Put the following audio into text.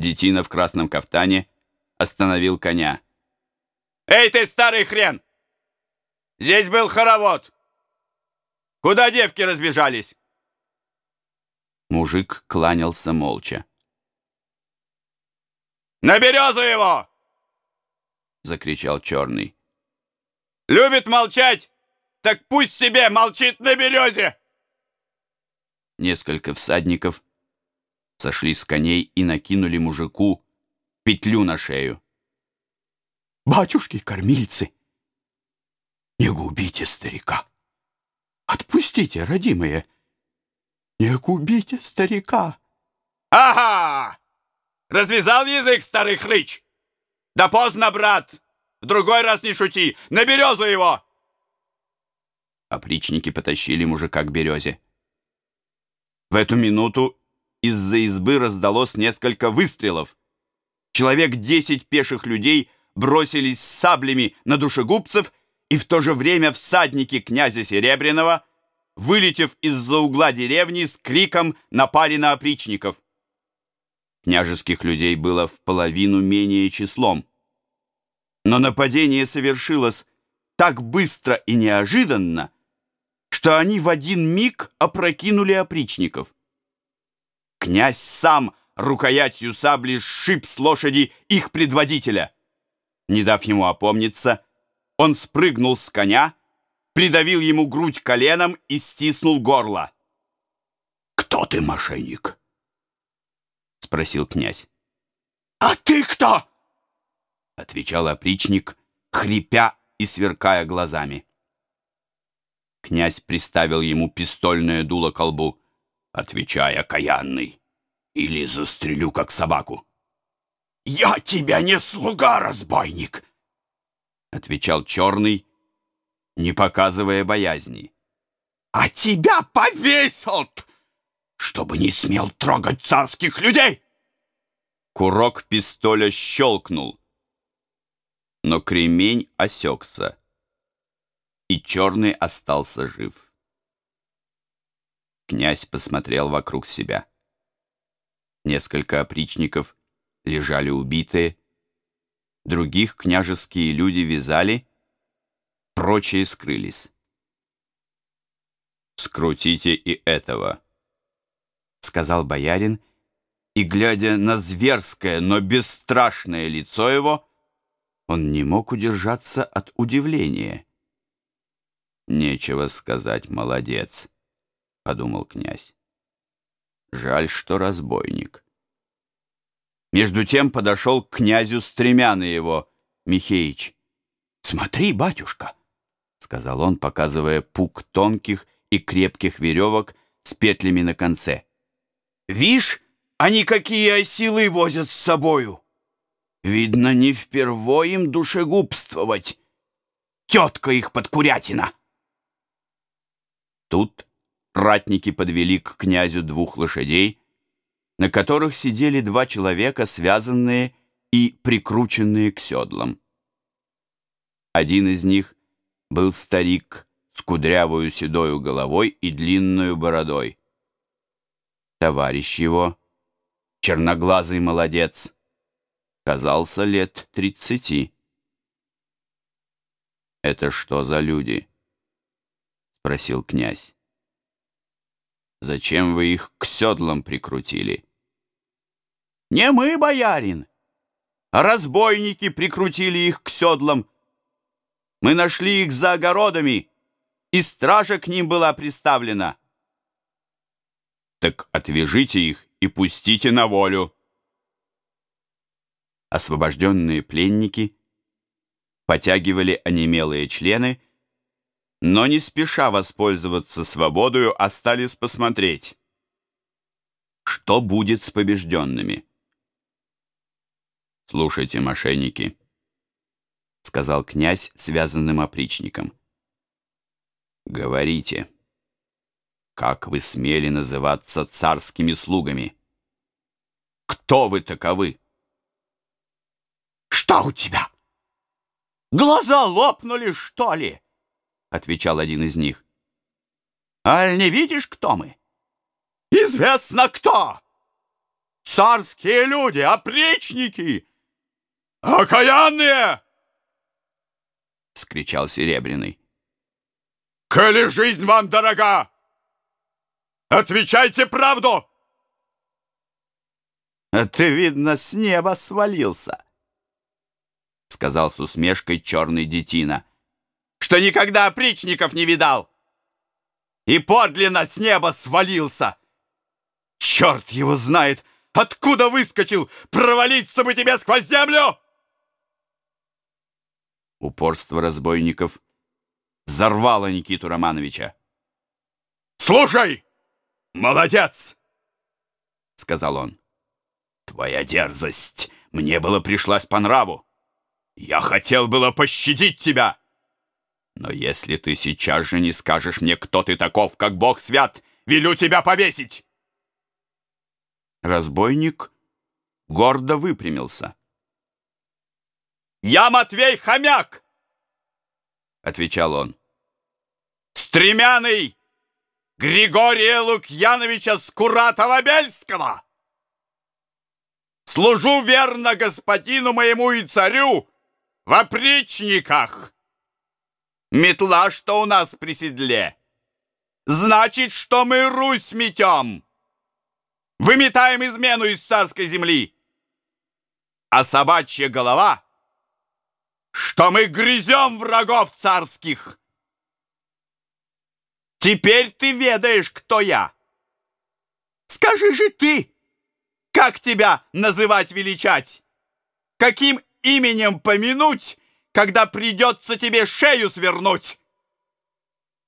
Детина в красном кафтане остановил коня. «Эй ты, старый хрен! Здесь был хоровод! Куда девки разбежались?» Мужик кланялся молча. «На березу его!» — закричал черный. «Любит молчать, так пусть себе молчит на березе!» Несколько всадников сошли с коней и накинули мужику петлю на шею. «Батюшки-кормильцы, не губите старика! Отпустите, родимые! Не губите старика!» «Ага! Развязал язык, старый хрыч! Да поздно, брат! В другой раз не шути! На березу его!» Опричники потащили мужика к березе. В эту минуту из-за избы раздалось несколько выстрелов. Человек десять пеших людей бросились с саблями на душегубцев, и в то же время всадники князя Серебряного, вылетев из-за угла деревни, с криком напали на опричников. Княжеских людей было в половину менее числом. Но нападение совершилось так быстро и неожиданно, что они в один миг опрокинули опричников. Князь сам рукоятью сабли сшиб с лошади их предводителя. Не дав ему опомниться, он спрыгнул с коня, придавил ему грудь коленом и стиснул горло. «Кто ты, мошенник?» — спросил князь. «А ты кто?» — отвечал опричник, хрипя и сверкая глазами. Князь приставил ему пистольное дуло к колбу. «Отвечай, окаянный, или застрелю, как собаку». «Я тебя не слуга, разбойник!» Отвечал черный, не показывая боязни. «А тебя повесят, чтобы не смел трогать царских людей!» Курок пистоля щелкнул, но кремень осекся и черный остался жив. Князь посмотрел вокруг себя. Несколько опричников лежали убитые, других княжеские люди вязали, прочие скрылись. «Скрутите и этого», — сказал боярин, и, глядя на зверское, но бесстрашное лицо его, он не мог удержаться от удивления. Нечего сказать, молодец, подумал князь. Жаль, что разбойник. Между тем подошел к князю стремяны его, Михеич. «Смотри, батюшка!» — сказал он, показывая пук тонких и крепких веревок с петлями на конце. «Вишь, они какие силы возят с собою! Видно, не впервой им душегубствовать! Тетка их подкурятина!» Тут ратники подвели к князю двух лошадей, на которых сидели два человека, связанные и прикрученные к седлам. Один из них был старик с кудрявую седою головой и длинную бородой. Товарищ его, черноглазый молодец, казался лет тридцати. «Это что за люди?» — спросил князь. «Зачем вы их к седлам прикрутили?» «Не мы, боярин, а разбойники прикрутили их к седлам. Мы нашли их за огородами, и стража к ним была приставлена». «Так отвяжите их и пустите на волю». Освобожденные пленники потягивали онемелые члены, но не спеша воспользоваться свободою, остались посмотреть, что будет с побежденными. «Слушайте, мошенники», — сказал князь связанным опричником. «Говорите, как вы смели называться царскими слугами? Кто вы таковы?» «Что у тебя? Глаза лопнули, что ли?» — отвечал один из них. «Аль не видишь, кто мы?» «Известно кто!» царские люди, опричники, окаянные!» — скричал Серебряный. «Коли жизнь вам дорога, отвечайте правду!» «А ты, видно, с неба свалился!» — сказал с усмешкой черный детина. «Что никогда опричников не видал! И подлинно с неба свалился! Черт его знает, откуда выскочил! Провалиться бы тебе сквозь землю!» Упорство разбойников взорвало Никиту Романовича. «Слушай, молодец!» — сказал он. Твоя дерзость мне было пришлась по нраву. Я хотел было пощадить тебя. Но если ты сейчас же не скажешь мне, кто ты таков, как Бог свят, велю тебя повесить!» Разбойник гордо выпрямился. «Я Матвей Хомяк!» — отвечал он. «Стремяный Григория Лукьяновича Скуратова-Бельского!» Служу верно господину моему и царю в опричниках. Метла, что у нас при седле, значит, что мы Русь метем. Выметаем измену из царской земли. А собачья голова, что мы грызем врагов царских. Теперь ты ведаешь, кто я. Скажи же ты, как тебя называть величать? Каким именем помянуть, когда придется тебе шею свернуть?